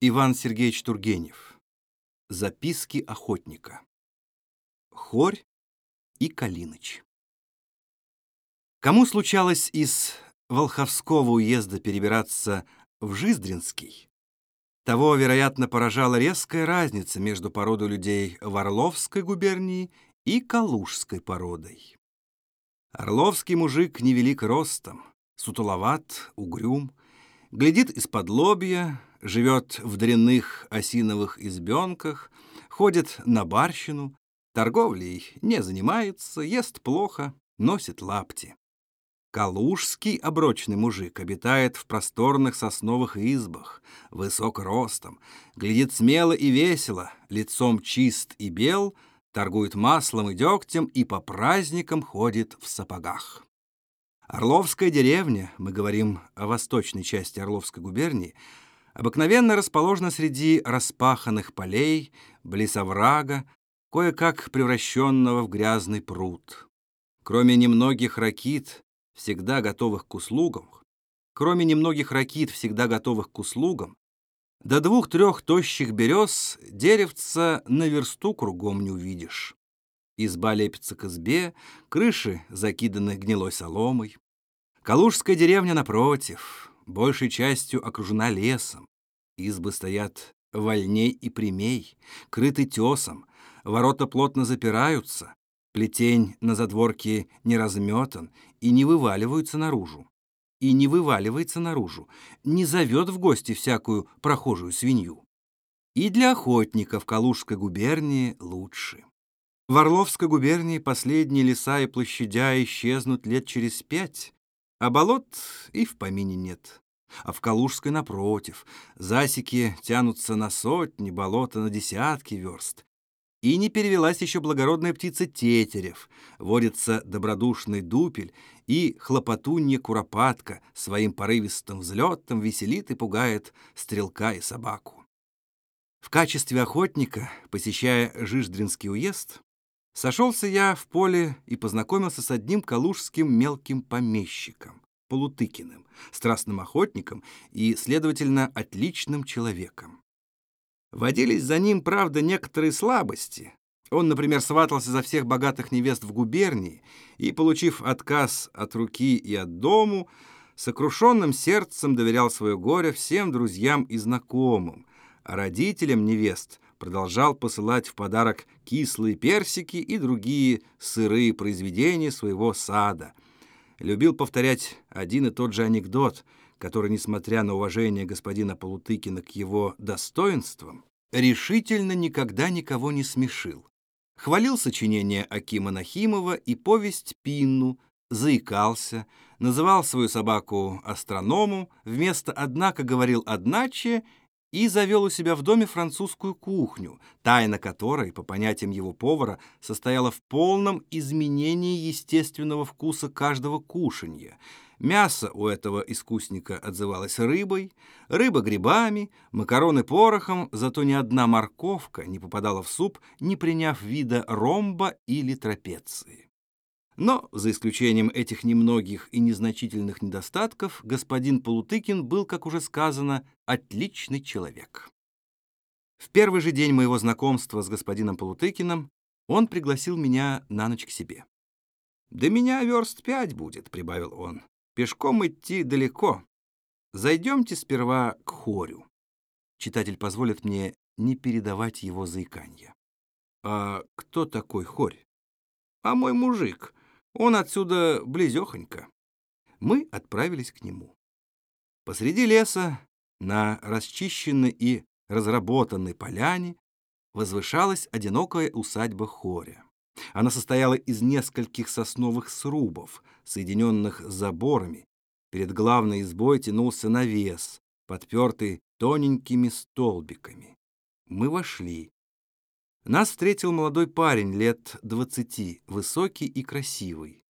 Иван Сергеевич Тургенев. Записки охотника. Хорь и Калиныч. Кому случалось из Волховского уезда перебираться в Жиздринский, того, вероятно, поражала резкая разница между породой людей в Орловской губернии и Калужской породой. Орловский мужик невелик ростом, сутуловат, угрюм, глядит из-под лобья, живет в дрянных осиновых избенках, ходит на барщину, торговлей не занимается, ест плохо, носит лапти. Калужский оброчный мужик обитает в просторных сосновых избах, высок ростом, глядит смело и весело, лицом чист и бел, торгует маслом и дегтем и по праздникам ходит в сапогах. Орловская деревня, мы говорим о восточной части Орловской губернии, обыкновенно расположена среди распаханных полей, близ оврага, кое-как превращенного в грязный пруд. Кроме немногих ракит, всегда готовых к услугам, кроме немногих ракит, всегда готовых к услугам, до двух-трех тощих берез деревца на версту кругом не увидишь. Изба лепится к избе, крыши закиданы гнилой соломой. Калужская деревня, напротив, большей частью окружена лесом. Избы стоят вольней и прямей, крыты тесом, ворота плотно запираются, плетень на задворке не разметан и не вываливаются наружу. И не вываливается наружу, не зовет в гости всякую прохожую свинью. И для охотников Калужской губернии лучше. В Орловской губернии последние леса и площадя исчезнут лет через пять, а болот и в помине нет. А в Калужской, напротив, засеки тянутся на сотни, болота на десятки верст. И не перевелась еще благородная птица тетерев, водится добродушный дупель, и хлопотунья куропатка своим порывистым взлетом веселит и пугает стрелка и собаку. В качестве охотника, посещая Жиждринский уезд, Сошелся я в поле и познакомился с одним калужским мелким помещиком, Полутыкиным, страстным охотником и, следовательно, отличным человеком. Водились за ним, правда, некоторые слабости. Он, например, сватался за всех богатых невест в губернии и, получив отказ от руки и от дому, сокрушенным сердцем доверял свое горе всем друзьям и знакомым, а родителям невест продолжал посылать в подарок кислые персики и другие сырые произведения своего сада. Любил повторять один и тот же анекдот, который, несмотря на уважение господина Полутыкина к его достоинствам, решительно никогда никого не смешил. Хвалил сочинение Акима Нахимова и повесть Пинну, заикался, называл свою собаку астрономом, вместо «однако» говорил «одначе» и завел у себя в доме французскую кухню, тайна которой, по понятиям его повара, состояла в полном изменении естественного вкуса каждого кушанья. Мясо у этого искусника отзывалось рыбой, рыба грибами, макароны порохом, зато ни одна морковка не попадала в суп, не приняв вида ромба или трапеции. Но, за исключением этих немногих и незначительных недостатков, господин Полутыкин был, как уже сказано, отличный человек. В первый же день моего знакомства с господином Полутыкиным он пригласил меня на ночь к себе. «До меня верст пять будет», — прибавил он. «Пешком идти далеко. Зайдемте сперва к хорю». Читатель позволит мне не передавать его заиканье. «А кто такой хорь?» «А мой мужик», он отсюда близехонько. Мы отправились к нему. Посреди леса, на расчищенной и разработанной поляне, возвышалась одинокая усадьба Хоря. Она состояла из нескольких сосновых срубов, соединенных заборами. Перед главной избой тянулся навес, подпертый тоненькими столбиками. Мы вошли. Нас встретил молодой парень лет двадцати, высокий и красивый.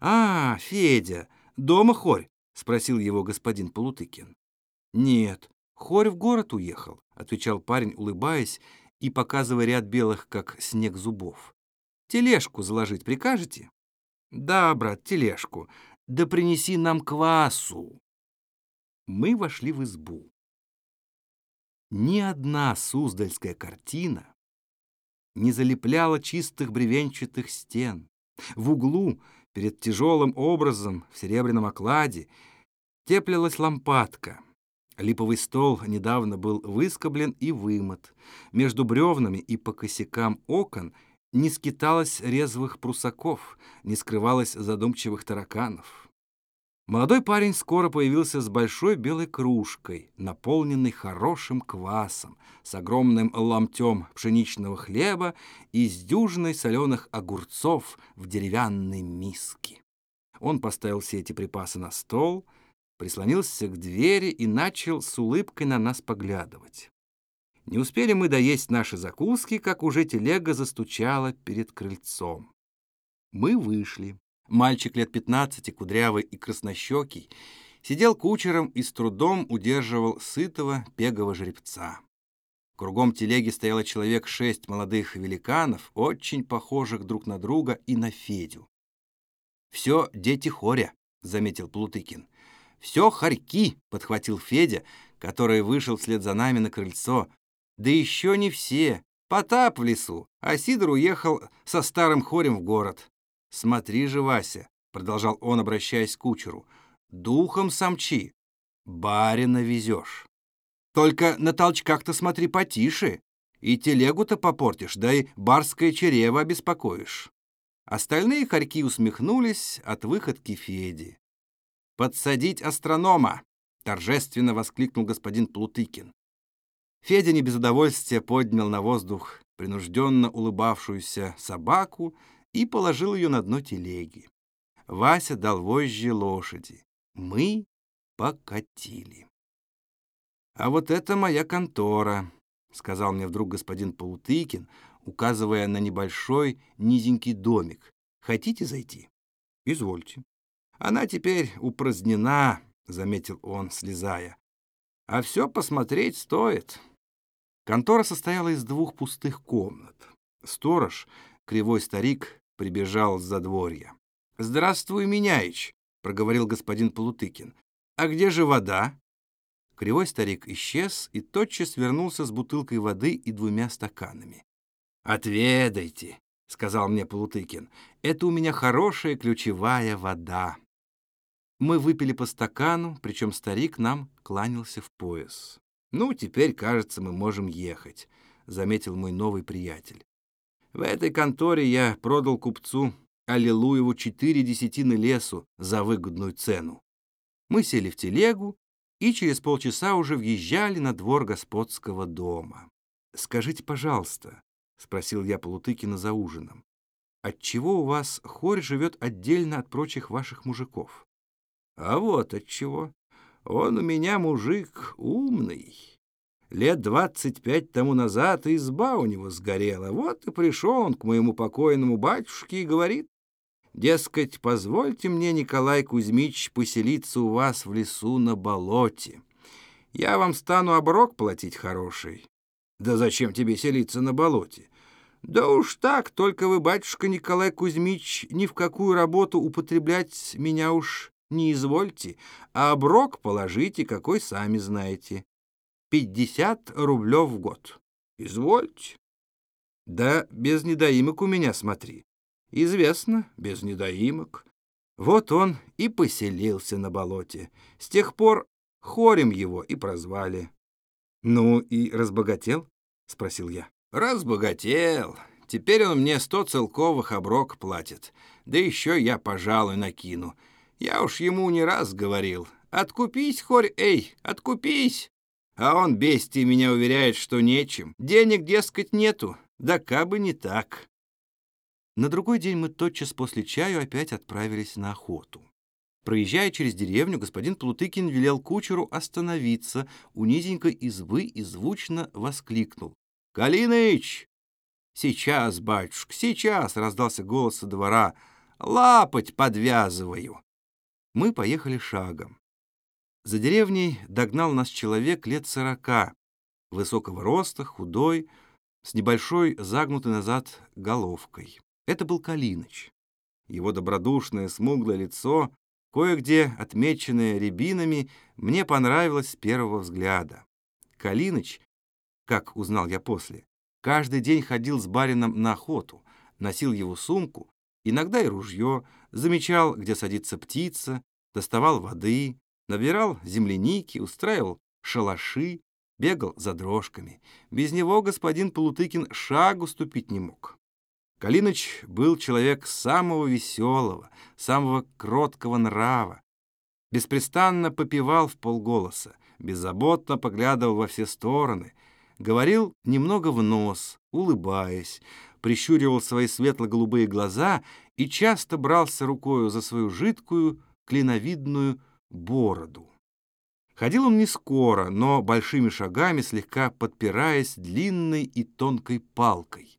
«А, Федя, дома хорь?» — спросил его господин Полутыкин. «Нет, хорь в город уехал», — отвечал парень, улыбаясь и показывая ряд белых, как снег зубов. «Тележку заложить прикажете?» «Да, брат, тележку. Да принеси нам квасу». Мы вошли в избу. Ни одна суздальская картина не залепляла чистых бревенчатых стен. В углу, перед тяжелым образом в серебряном окладе, теплилась лампадка. Липовый стол недавно был выскоблен и вымыт. Между бревнами и по косякам окон не скиталось резвых прусаков, не скрывалось задумчивых тараканов. Молодой парень скоро появился с большой белой кружкой, наполненной хорошим квасом, с огромным ломтем пшеничного хлеба и с дюжиной соленых огурцов в деревянной миске. Он поставил все эти припасы на стол, прислонился к двери и начал с улыбкой на нас поглядывать. Не успели мы доесть наши закуски, как уже телега застучала перед крыльцом. Мы вышли. Мальчик лет пятнадцати, кудрявый и краснощекий, сидел кучером и с трудом удерживал сытого пегого жеребца. Кругом телеги стояло человек шесть молодых великанов, очень похожих друг на друга и на Федю. «Все дети хоря», — заметил Плутыкин. «Все хорьки», — подхватил Федя, который вышел вслед за нами на крыльцо. «Да еще не все. Потап в лесу, а Сидор уехал со старым хорем в город. «Смотри же, Вася», — продолжал он, обращаясь к кучеру, — «духом самчи, барина везешь. Только на толчках-то смотри потише, и телегу-то попортишь, да и барское чрево обеспокоишь». Остальные хорьки усмехнулись от выходки Феди. «Подсадить астронома!» — торжественно воскликнул господин Плутыкин. Федя не без удовольствия поднял на воздух принужденно улыбавшуюся собаку и положил ее на дно телеги. Вася дал вожжи лошади. Мы покатили. «А вот это моя контора», — сказал мне вдруг господин Полутыкин, указывая на небольшой низенький домик. «Хотите зайти?» «Извольте». «Она теперь упразднена», — заметил он, слезая. «А все посмотреть стоит». Контора состояла из двух пустых комнат. Сторож, кривой старик, прибежал с задворья. «Здравствуй, Меняич!» — проговорил господин Полутыкин. «А где же вода?» Кривой старик исчез и тотчас вернулся с бутылкой воды и двумя стаканами. «Отведайте!» — сказал мне Полутыкин. «Это у меня хорошая ключевая вода». Мы выпили по стакану, причем старик нам кланялся в пояс. «Ну, теперь, кажется, мы можем ехать», — заметил мой новый приятель. В этой конторе я продал купцу Аллилуеву четыре десятины лесу за выгодную цену. Мы сели в телегу и через полчаса уже въезжали на двор господского дома. «Скажите, пожалуйста», — спросил я Полутыкина за ужином, «отчего у вас хорь живет отдельно от прочих ваших мужиков?» «А вот отчего. Он у меня мужик умный, Лет двадцать пять тому назад изба у него сгорела. Вот и пришел он к моему покойному батюшке и говорит, дескать, позвольте мне, Николай Кузьмич, поселиться у вас в лесу на болоте. Я вам стану оброк платить хороший. Да зачем тебе селиться на болоте? Да уж так, только вы, батюшка Николай Кузьмич, ни в какую работу употреблять меня уж не извольте, а оброк положите, какой сами знаете пятьдесят рублев в год. Извольте. Да без недоимок у меня смотри. Известно, без недоимок. Вот он и поселился на болоте. С тех пор хорем его и прозвали. Ну и разбогател? Спросил я. Разбогател. Теперь он мне сто целковых оброк платит. Да еще я, пожалуй, накину. Я уж ему не раз говорил. Откупись, хорь, эй, откупись. А он, бестий, меня уверяет, что нечем. Денег, дескать, нету. Да кабы не так. На другой день мы тотчас после чаю опять отправились на охоту. Проезжая через деревню, господин Плутыкин велел кучеру остановиться у низенькой избы и звучно воскликнул. «Калиныч!» «Сейчас, батюшка, сейчас!» — раздался голос со двора. «Лапоть подвязываю!» Мы поехали шагом. За деревней догнал нас человек лет сорока, высокого роста, худой, с небольшой загнутой назад головкой. Это был Калиныч. Его добродушное смуглое лицо, кое-где отмеченное рябинами, мне понравилось с первого взгляда. Калиныч как узнал я после, каждый день ходил с барином на охоту, носил его сумку, иногда и ружье, замечал, где садится птица, доставал воды, набирал земляники, устраивал шалаши, бегал за дрожками. Без него господин Полутыкин шагу ступить не мог. Калиныч был человек самого веселого, самого кроткого нрава. Беспрестанно попивал в полголоса, беззаботно поглядывал во все стороны, говорил немного в нос, улыбаясь, прищуривал свои светло-голубые глаза и часто брался рукою за свою жидкую, клиновидную бороду. Ходил он не скоро, но большими шагами, слегка подпираясь длинной и тонкой палкой.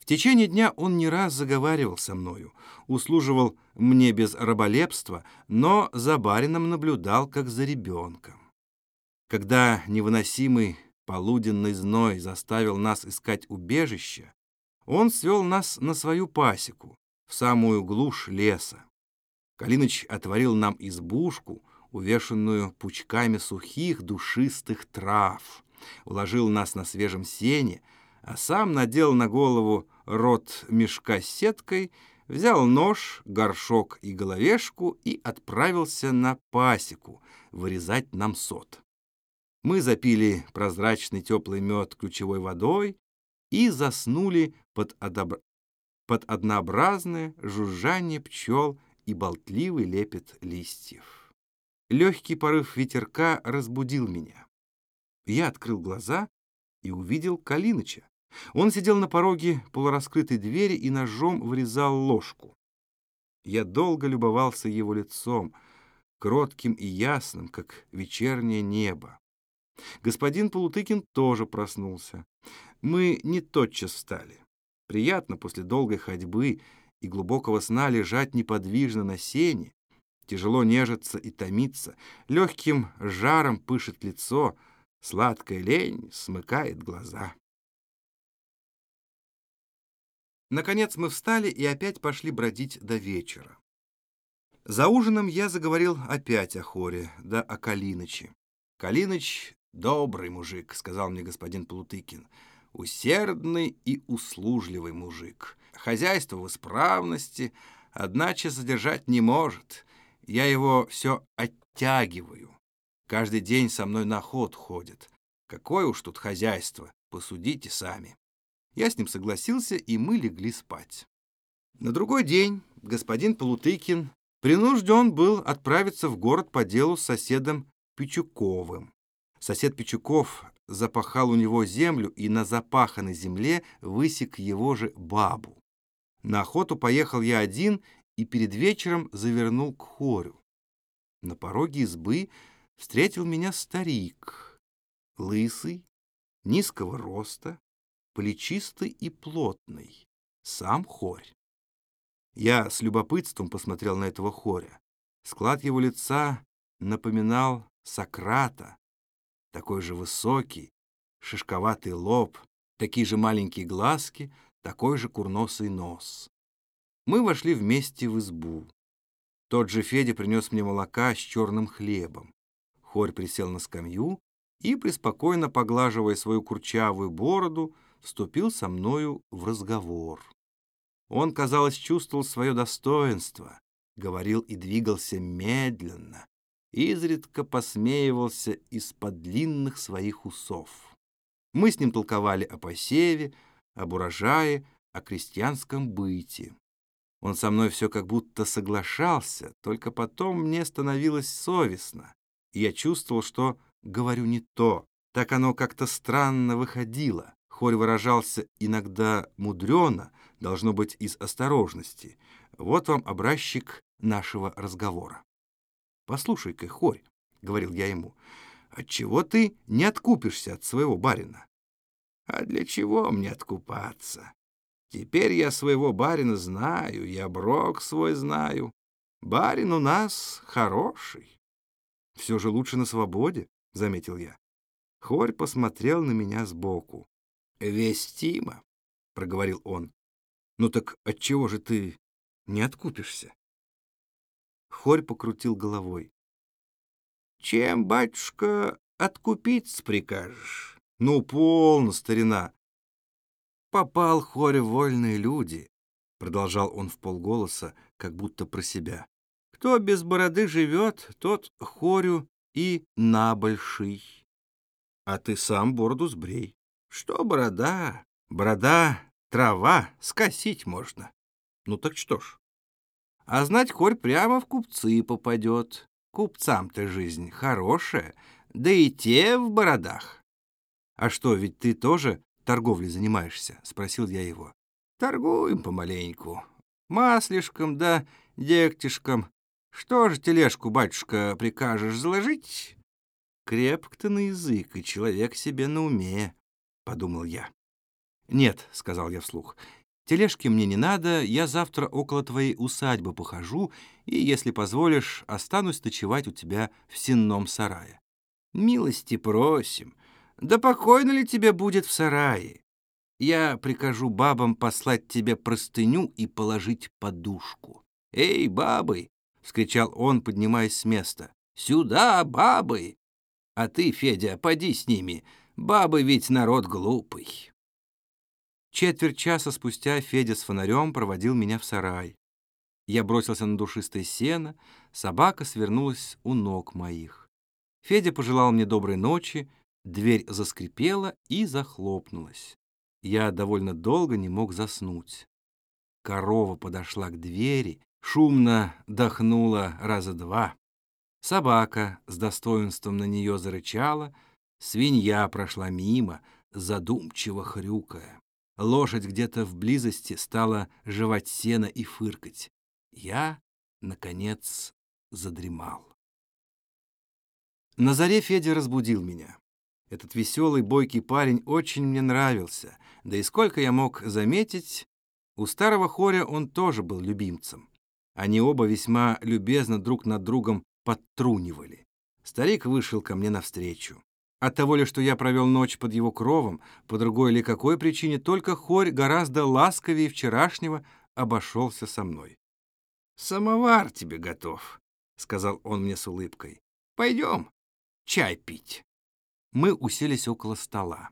В течение дня он не раз заговаривал со мною, услуживал мне без раболепства, но за барином наблюдал, как за ребенком. Когда невыносимый полуденный зной заставил нас искать убежище, он свел нас на свою пасеку, в самую глушь леса. Калиныч отворил нам избушку — увешанную пучками сухих душистых трав, уложил нас на свежем сене, а сам надел на голову рот мешка с сеткой, взял нож, горшок и головешку и отправился на пасеку вырезать нам сот. Мы запили прозрачный теплый мед ключевой водой и заснули под, одобр... под однообразное жужжание пчел и болтливый лепет листьев. Легкий порыв ветерка разбудил меня. Я открыл глаза и увидел Калиныча. Он сидел на пороге полураскрытой двери и ножом вырезал ложку. Я долго любовался его лицом, кротким и ясным, как вечернее небо. Господин Полутыкин тоже проснулся. Мы не тотчас встали. Приятно после долгой ходьбы и глубокого сна лежать неподвижно на сене, Тяжело нежится и томится, легким жаром пышет лицо, сладкая лень смыкает глаза. Наконец мы встали и опять пошли бродить до вечера. За ужином я заговорил опять о хоре, да о Калиныче. «Калиныч — добрый мужик», — сказал мне господин Плутыкин. «Усердный и услужливый мужик. Хозяйство в исправности, одначе задержать не может. Я его все оттягиваю. Каждый день со мной на ход ходит. Какое уж тут хозяйство, посудите сами. Я с ним согласился, и мы легли спать. На другой день господин Полутыкин принужден был отправиться в город по делу с соседом Пичуковым. Сосед Пичуков запахал у него землю и на запаханной земле высек его же бабу. На охоту поехал я один и перед вечером завернул к хорю. На пороге избы встретил меня старик, лысый, низкого роста, плечистый и плотный, сам хорь. Я с любопытством посмотрел на этого хоря. Склад его лица напоминал Сократа, такой же высокий, шишковатый лоб, такие же маленькие глазки, такой же курносый нос. Мы вошли вместе в избу. Тот же Федя принес мне молока с черным хлебом. Хорь присел на скамью и, преспокойно поглаживая свою курчавую бороду, вступил со мною в разговор. Он, казалось, чувствовал свое достоинство, говорил и двигался медленно, изредка посмеивался из-под длинных своих усов. Мы с ним толковали о посеве, об урожае, о крестьянском быте. Он со мной все как будто соглашался, только потом мне становилось совестно, и я чувствовал, что говорю не то. Так оно как-то странно выходило. Хорь выражался иногда мудрено, должно быть, из осторожности. Вот вам образчик нашего разговора. «Послушай-ка, Хорь», — говорил я ему, — «отчего ты не откупишься от своего барина?» «А для чего мне откупаться? Теперь я своего барина знаю, я брок свой знаю. Барин у нас хороший. Все же лучше на свободе, — заметил я. Хорь посмотрел на меня сбоку. «Вестимо», — проговорил он. «Ну так отчего же ты не откупишься?» Хорь покрутил головой. «Чем, батюшка, откупиться прикажешь? Ну, полно, старина. Попал Хорь в вольные люди, продолжал он в полголоса, как будто про себя. Кто без бороды живет, тот хорю и набольший. А ты сам бороду сбрей. Что борода? Борода, трава, скосить можно. Ну так что ж. А знать хорь прямо в купцы попадет. Купцам-то жизнь хорошая, да и те в бородах. А что, ведь ты тоже торговлей занимаешься? Спросил я его. Торгуем помаленьку. Маслишком да дегтишком. Что же тележку, батюшка, прикажешь заложить? Крепк ты на язык, и человек себе на уме, подумал я. Нет, сказал я вслух. Тележки мне не надо, я завтра около твоей усадьбы похожу и, если позволишь, останусь ночевать у тебя в сенном сарае. Милости просим. Да покойно ли тебе будет в сарае? Я прикажу бабам послать тебе простыню и положить подушку. Эй, бабы, — вскричал он, поднимаясь с места. «Сюда, бабы! А ты, Федя, поди с ними, бабы ведь народ глупый». Четверть часа спустя Федя с фонарем проводил меня в сарай. Я бросился на душистое сено, собака свернулась у ног моих. Федя пожелал мне доброй ночи, дверь заскрипела и захлопнулась. Я довольно долго не мог заснуть. Корова подошла к двери шумно дохнула раза два. Собака с достоинством на нее зарычала, свинья прошла мимо, задумчиво хрюкая. Лошадь где-то в близости стала жевать сено и фыркать. Я, наконец, задремал. На заре Федя разбудил меня. Этот веселый, бойкий парень очень мне нравился, да и сколько я мог заметить, у старого хоря он тоже был любимцем. Они оба весьма любезно друг над другом подтрунивали. Старик вышел ко мне навстречу. От того ли, что я провел ночь под его кровом, по другой ли какой причине, только хорь гораздо ласковее вчерашнего обошелся со мной. «Самовар тебе готов», — сказал он мне с улыбкой. «Пойдем чай пить». Мы уселись около стола.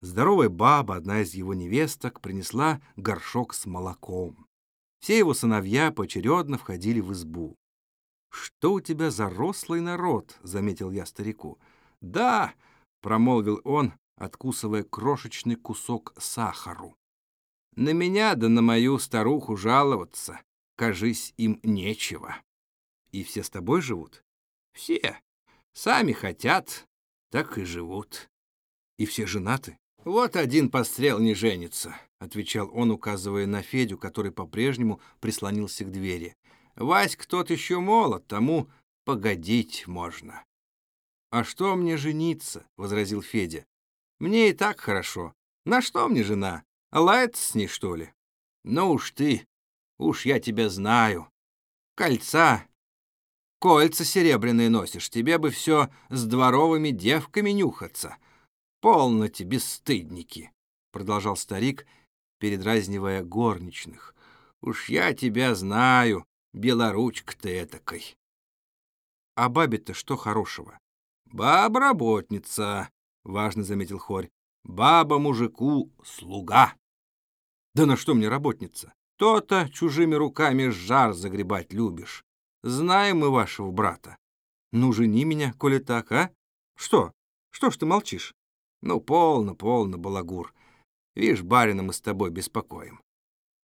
Здоровая баба, одна из его невесток, принесла горшок с молоком. Все его сыновья поочередно входили в избу. «Что у тебя за рослый народ?» — заметил я старику. «Да!» — промолвил он, откусывая крошечный кусок сахару. «На меня да на мою старуху жаловаться, кажись, им нечего». «И все с тобой живут?» «Все. Сами хотят, так и живут». «И все женаты?» «Вот один пострел не женится», — отвечал он, указывая на Федю, который по-прежнему прислонился к двери. «Васька тот еще молод, тому погодить можно». «А что мне жениться?» — возразил Федя. «Мне и так хорошо. На что мне жена? Лаяться с ней, что ли?» «Ну уж ты, уж я тебя знаю. Кольца, кольца серебряные носишь, тебе бы все с дворовыми девками нюхаться. Полно тебе, бесстыдники!» — продолжал старик, передразнивая горничных. «Уж я тебя знаю, белоручка ты этакой». «А бабе-то что хорошего?» «Баба работница», — важно заметил Хорь. «Баба мужику слуга». «Да на что мне работница? То-то чужими руками жар загребать любишь. Знаем мы вашего брата. Ну, жени меня, коли так, а? Что? Что ж ты молчишь? Ну, полно, полно, балагур. Вишь, барина мы с тобой беспокоим.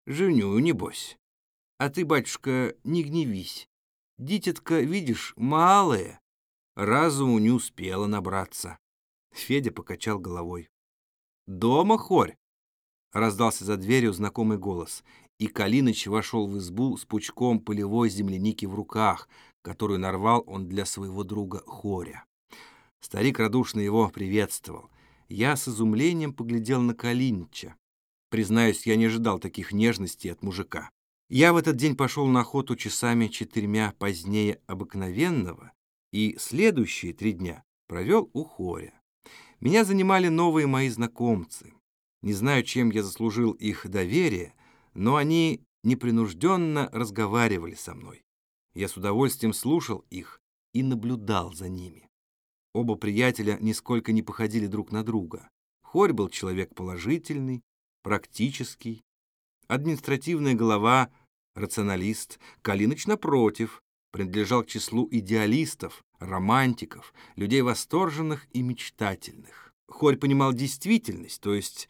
Женю, небось. А ты, батюшка, не гневись. Дитятка, видишь, малая. Разуму не успела набраться. Федя покачал головой. «Дома, хорь!» Раздался за дверью знакомый голос, и Калиныч вошел в избу с пучком полевой земляники в руках, которую нарвал он для своего друга Хоря. Старик радушно его приветствовал — я с изумлением поглядел на Калинича. Признаюсь, я не ожидал таких нежностей от мужика. Я в этот день пошел на охоту часами четырьмя позднее обыкновенного и следующие три дня провел у хоря. Меня занимали новые мои знакомцы. Не знаю, чем я заслужил их доверие, но они непринужденно разговаривали со мной. Я с удовольствием слушал их и наблюдал за ними. Оба приятеля нисколько не походили друг на друга. Хорь был человек положительный, практический, административная голова, рационалист. Калиныч, напротив, принадлежал к числу идеалистов, романтиков, людей восторженных и мечтательных. Хорь понимал действительность, то есть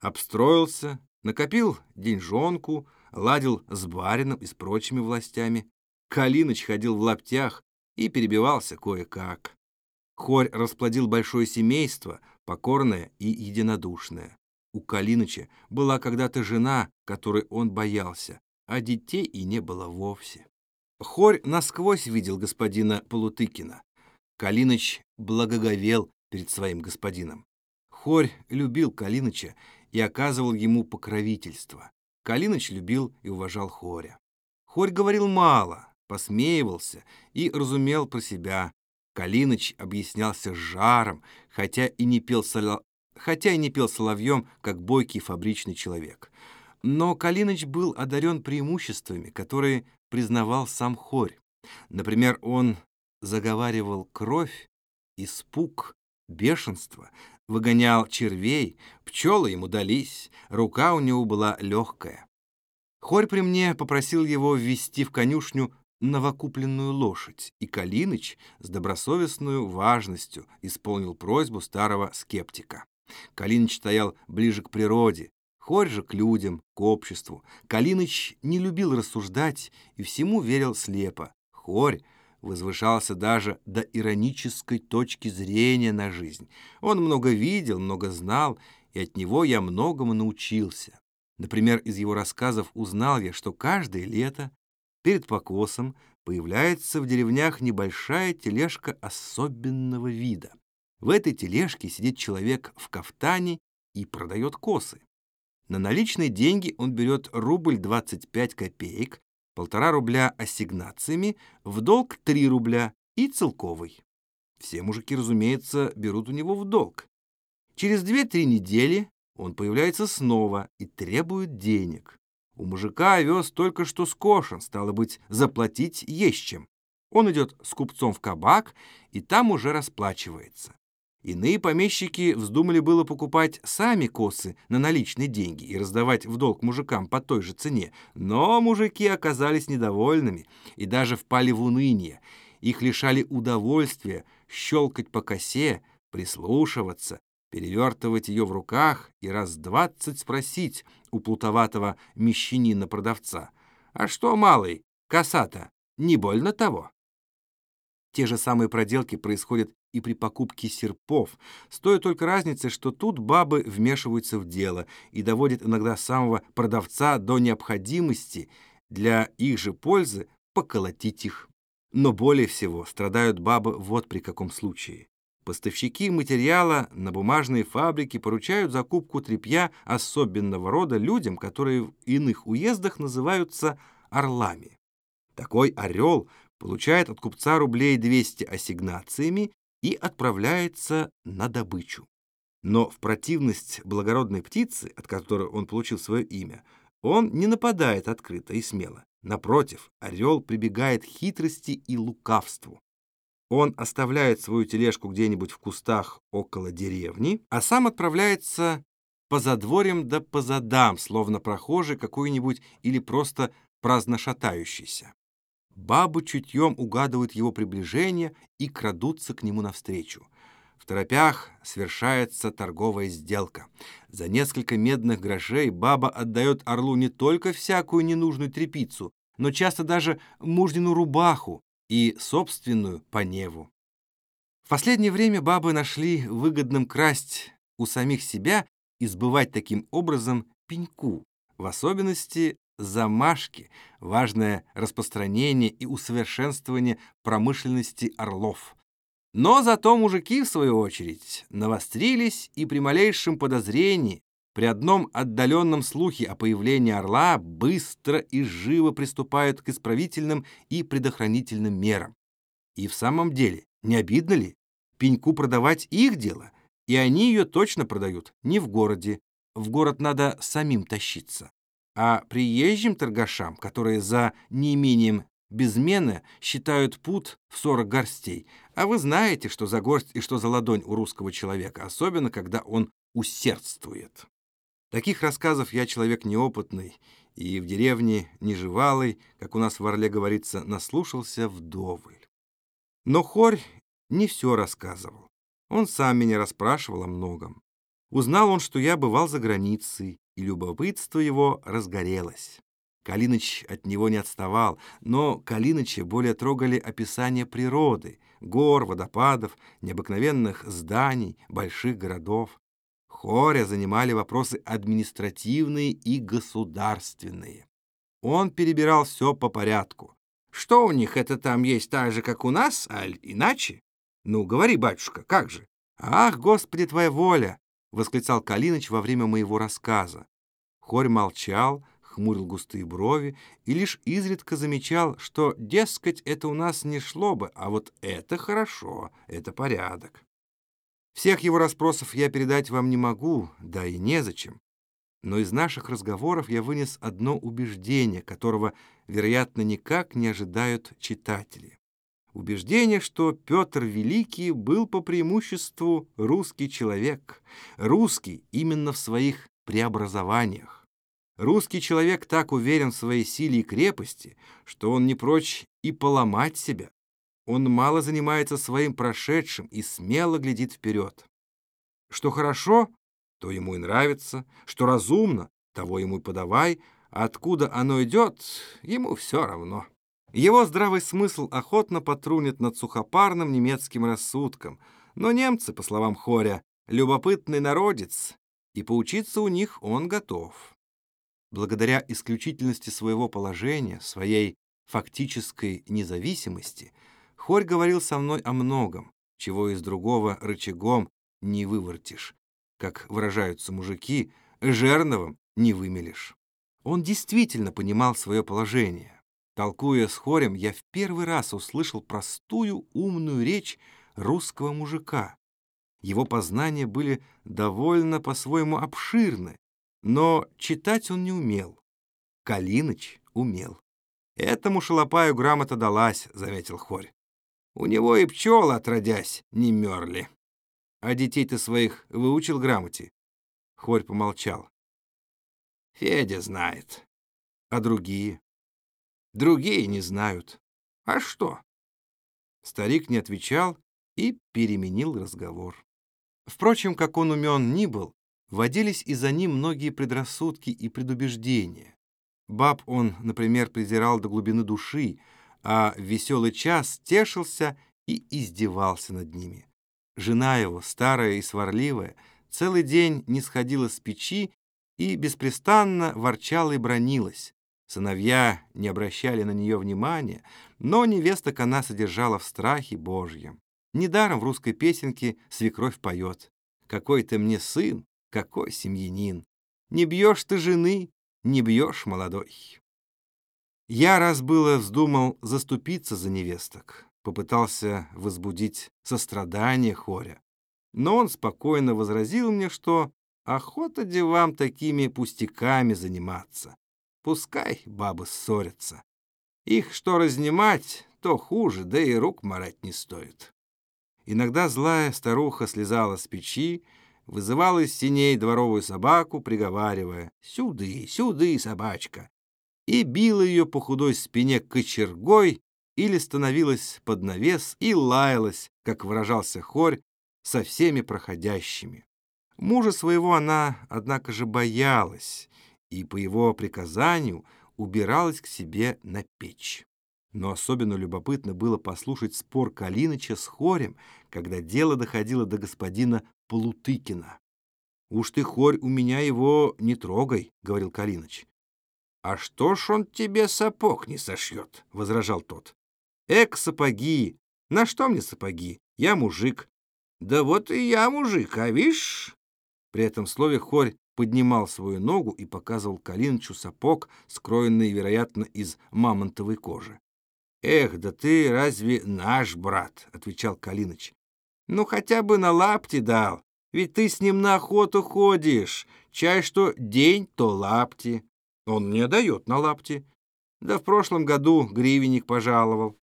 обстроился, накопил деньжонку, ладил с барином и с прочими властями. Калиныч ходил в лаптях и перебивался кое-как. Хорь расплодил большое семейство, покорное и единодушное. У Калиныча была когда-то жена, которой он боялся, а детей и не было вовсе. Хорь насквозь видел господина Полутыкина. Калиныч благоговел перед своим господином. Хорь любил Калиныча и оказывал ему покровительство. Калиныч любил и уважал Хоря. Хорь говорил мало, посмеивался и разумел про себя, Калиныч объяснялся жаром, хотя и не пел, соло... хотя и не пел соловьем, как бойкий фабричный человек. Но Калиныч был одарен преимуществами, которые признавал сам Хорь. Например, он заговаривал кровь, испуг, бешенство, выгонял червей, пчелы ему дались, рука у него была легкая. Хорь при мне попросил его ввести в конюшню новокупленную лошадь, и Калиныч с добросовестной важностью исполнил просьбу старого скептика. Калиныч стоял ближе к природе, Хорь же к людям, к обществу. Калиныч не любил рассуждать и всему верил слепо. Хорь возвышался даже до иронической точки зрения на жизнь. Он много видел, много знал, и от него я многому научился. Например, из его рассказов узнал я, что каждое лето Перед покосом появляется в деревнях небольшая тележка особенного вида. В этой тележке сидит человек в кафтане и продает косы. На наличные деньги он берет рубль 25 копеек, полтора рубля ассигнациями, в долг 3 рубля и целковый. Все мужики, разумеется, берут у него в долг. Через 2-3 недели он появляется снова и требует денег. У мужика овес только что скошен, стало быть, заплатить есть чем. Он идет с купцом в кабак и там уже расплачивается. Иные помещики вздумали было покупать сами косы на наличные деньги и раздавать в долг мужикам по той же цене, но мужики оказались недовольными и даже впали в уныние. Их лишали удовольствия щелкать по косе, прислушиваться, перевертывать ее в руках и раз двадцать спросить у плутоватого мещанина-продавца, «А что, малый, коса-то, не больно того?» Те же самые проделки происходят и при покупке серпов, с только разницей, что тут бабы вмешиваются в дело и доводят иногда самого продавца до необходимости для их же пользы поколотить их. Но более всего страдают бабы вот при каком случае. Поставщики материала на бумажные фабрики поручают закупку тряпья особенного рода людям, которые в иных уездах называются орлами. Такой орел получает от купца рублей 200 ассигнациями и отправляется на добычу. Но в противность благородной птицы, от которой он получил свое имя, он не нападает открыто и смело. Напротив, орел прибегает к хитрости и лукавству. Он оставляет свою тележку где-нибудь в кустах около деревни, а сам отправляется по задворям да по задам, словно прохожий какой-нибудь или просто праздно шатающийся. Бабы чутьем угадывают его приближение и крадутся к нему навстречу. В торопях совершается торговая сделка. За несколько медных грошей баба отдает орлу не только всякую ненужную трепицу, но часто даже мужнину рубаху, и собственную поневу. В последнее время бабы нашли выгодным красть у самих себя и сбывать таким образом пеньку, в особенности замашки, важное распространение и усовершенствование промышленности орлов. Но зато мужики, в свою очередь, навострились и при малейшем подозрении при одном отдаленном слухе о появлении орла быстро и живо приступают к исправительным и предохранительным мерам. И в самом деле, не обидно ли? Пеньку продавать их дело, и они ее точно продают не в городе. В город надо самим тащиться. А приезжим торгашам, которые за неимением безменно считают пут в 40 горстей, а вы знаете, что за горсть и что за ладонь у русского человека, особенно когда он усердствует. Таких рассказов я человек неопытный и в деревне неживалый, как у нас в Орле говорится, наслушался вдоволь. Но Хорь не все рассказывал. Он сам меня расспрашивал о многом. Узнал он, что я бывал за границей, и любопытство его разгорелось. Калиныч от него не отставал, но Калиныча более трогали описания природы, гор, водопадов, необыкновенных зданий, больших городов. Хоря занимали вопросы административные и государственные. Он перебирал все по порядку. Что у них это там есть так же, как у нас, аль иначе? Ну, говори, батюшка, как же? Ах, Господи, твоя воля! — восклицал Калиныч во время моего рассказа. Хорь молчал, хмурил густые брови и лишь изредка замечал, что, дескать, это у нас не шло бы, а вот это хорошо, это порядок. Всех его расспросов я передать вам не могу, да и незачем. Но из наших разговоров я вынес одно убеждение, которого, вероятно, никак не ожидают читатели. Убеждение, что Петр Великий был по преимуществу русский человек, русский именно в своих преобразованиях. Русский человек так уверен в своей силе и крепости, что он не прочь и поломать себя. Он мало занимается своим прошедшим и смело глядит вперед. Что хорошо, то ему и нравится, что разумно, того ему и подавай, а откуда оно идет, ему все равно. Его здравый смысл охотно потрунит над сухопарным немецким рассудком, но немцы, по словам Хоря, любопытный народец, и поучиться у них он готов. Благодаря исключительности своего положения, своей фактической независимости, Хорь говорил со мной о многом, чего из другого рычагом не вывертишь. Как выражаются мужики, жерновым не вымелешь. Он действительно понимал свое положение. Толкуя с Хорем, я в первый раз услышал простую умную речь русского мужика. Его познания были довольно по-своему обширны, но читать он не умел. Калиныч умел. «Этому шалопаю грамота далась», — заметил Хорь. «У него и пчелы, отродясь, не мерли. А детей ты своих выучил грамоте?» Хорь помолчал. «Федя знает. А другие?» «Другие не знают. А что?» Старик не отвечал и переменил разговор. Впрочем, как он умен ни был, водились и за ним многие предрассудки и предубеждения. Баб он, например, презирал до глубины души, а веселый час тешился и издевался над ними. Жена его, старая и сварливая, целый день не сходила с печи и беспрестанно ворчала и бронилась. Сыновья не обращали на нее внимания, но невесток она содержала в страхе Божьем. Недаром в русской песенке свекровь поет «Какой ты мне сын, какой семьянин! Не бьешь ты жены, не бьешь молодой!» Я раз было вздумал заступиться за невесток, попытался возбудить сострадание хоря, но он спокойно возразил мне, что охота девам такими пустяками заниматься. Пускай бабы ссорятся. Их что разнимать, то хуже, да и рук марать не стоит. Иногда злая старуха слезала с печи, вызывала из синей дворовую собаку, приговаривая «Сюды, сюды, собачка!» и била ее по худой спине кочергой или становилась под навес и лаялась, как выражался хорь, со всеми проходящими. Мужа своего она, однако же, боялась и по его приказанию убиралась к себе на печь. Но особенно любопытно было послушать спор Калиныча с Хорем, когда дело доходило до господина Полутыкина. «Уж ты, Хорь, у меня его не трогай», — говорил Калиныч. «А что ж он тебе сапог не сошьет?» — возражал тот. «Эк, сапоги! На что мне сапоги? Я мужик». «Да вот и я мужик, а вишь?» При этом слове Хорь поднимал свою ногу и показывал Калинычу сапог, скроенный, вероятно, из мамонтовой кожи. «Эх, да ты разве наш брат?» — отвечал Калиныч. «Ну, хотя бы на лапти дал, ведь ты с ним на охоту ходишь. Чай что день, то лапти. Он мне дает на лапти. Да в прошлом году гривенник пожаловал.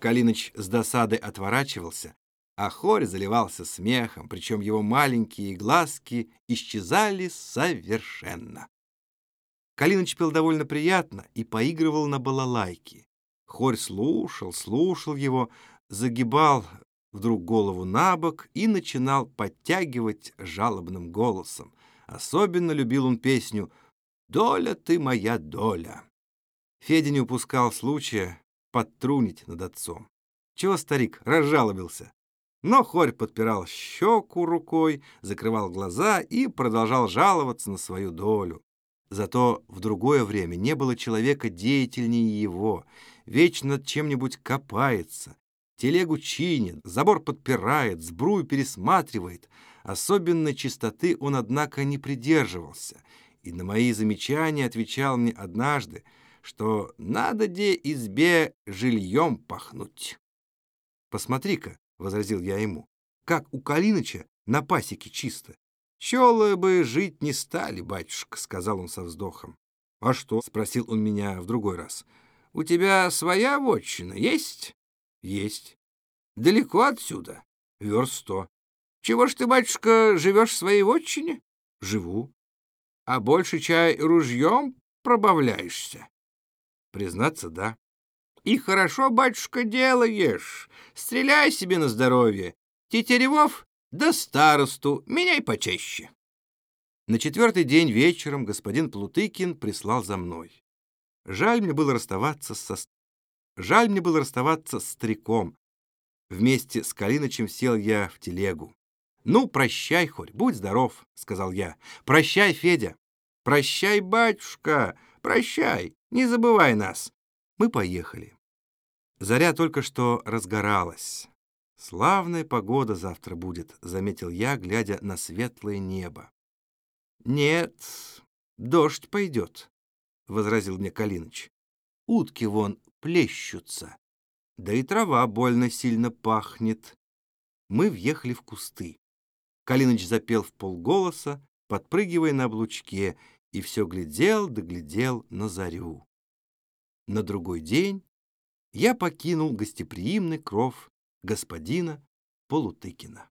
Калиныч с досадой отворачивался, а Хорь заливался смехом, причем его маленькие глазки исчезали совершенно. Калиныч пел довольно приятно и поигрывал на балалайке. Хорь слушал, слушал его, загибал вдруг голову на бок и начинал подтягивать жалобным голосом. Особенно любил он песню «Доля ты моя доля». Федя не упускал случая подтрунить над отцом. Чего старик разжалобился? Но Хорь подпирал щеку рукой, закрывал глаза и продолжал жаловаться на свою долю. Зато в другое время не было человека деятельнее его, вечно чем-нибудь копается, телегу чинит, забор подпирает, сбрую пересматривает. Особенной чистоты он, однако, не придерживался, и на мои замечания отвечал мне однажды, что надо де избе жильем пахнуть. «Посмотри-ка», — возразил я ему, — «как у Калиныча на пасеке чисто. «Челы бы жить не стали, батюшка», — сказал он со вздохом. «А что?» — спросил он меня в другой раз. «У тебя своя вотчина есть?» «Есть». «Далеко отсюда?» «Верст сто». «Чего ж ты, батюшка, живешь в своей вотчине?» «Живу». «А больше чай ружьем пробавляешься?» «Признаться, да». «И хорошо, батюшка, делаешь. Стреляй себе на здоровье. Тетеревов да старосту меняй почаще. На четвертый день вечером господин Плутыкин прислал за мной. Жаль мне было расставаться со... Жаль мне было расставаться с стариком. Вместе с Калинычем сел я в телегу. «Ну, прощай, Хорь, будь здоров», — сказал я. «Прощай, Федя». «Прощай, батюшка, прощай, не забывай нас». Мы поехали. Заря только что разгоралась. «Славная погода завтра будет», — заметил я, глядя на светлое небо. «Нет, дождь пойдет», — возразил мне Калиныч. «Утки вон плещутся, да и трава больно сильно пахнет». Мы въехали в кусты. Калиныч запел в полголоса, подпрыгивая на облучке, и все глядел да глядел на зарю. На другой день я покинул гостеприимный кров господина Полутыкина.